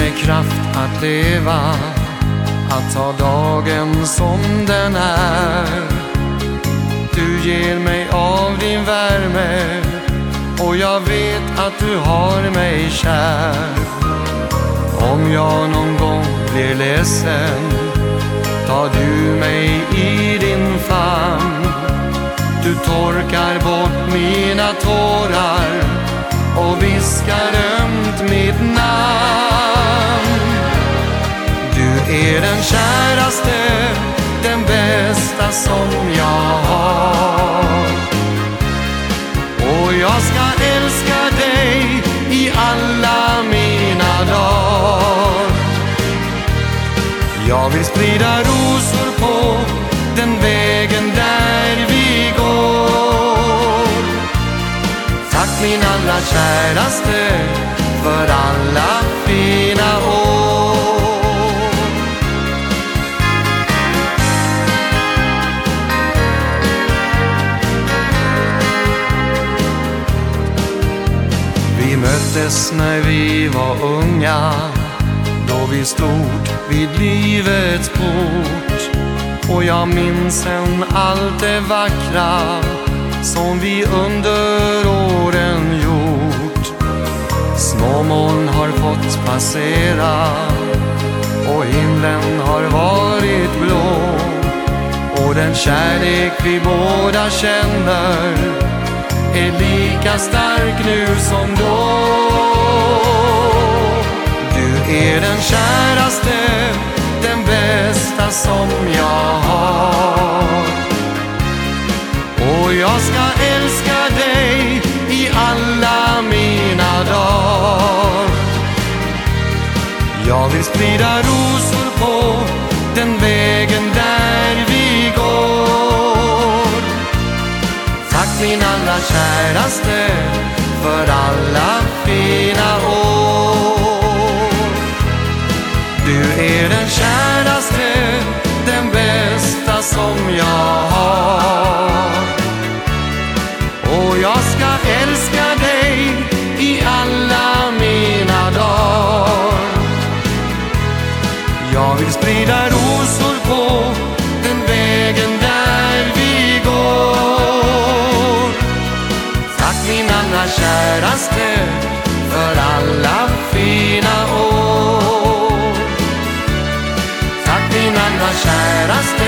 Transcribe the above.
kraft att leva, att ta dagen som den är. Du ger mig av din värme och jag vet att du har mig kär. Om jag någon gång blir ledsen tar du mig i din famn. Du torkar bort mina tårar och viskar käraste, den bästa som jag har. Och jag ska älska dig i alla mina dagar. Jag vill sprida rosor på den vägen där vi går. Tack min allra käraste för alla Vi när vi var unga. Då vi stod vid livets port. Och jag minns än allt det vackra som vi under åren gjort. Småmoln har fått passera och himlen har varit blå. Och den kärlek vi båda känner är lika stark nu som då. Du är den käraste, den bästa som jag har. Och jag ska älska dig i alla mina dagar. Jag vill sprida rosor på den vägen där käraste för alla fina år. Du är den käraste, den bästa som jag har. denna kära stöd för alla fina år. Tack din allra käraste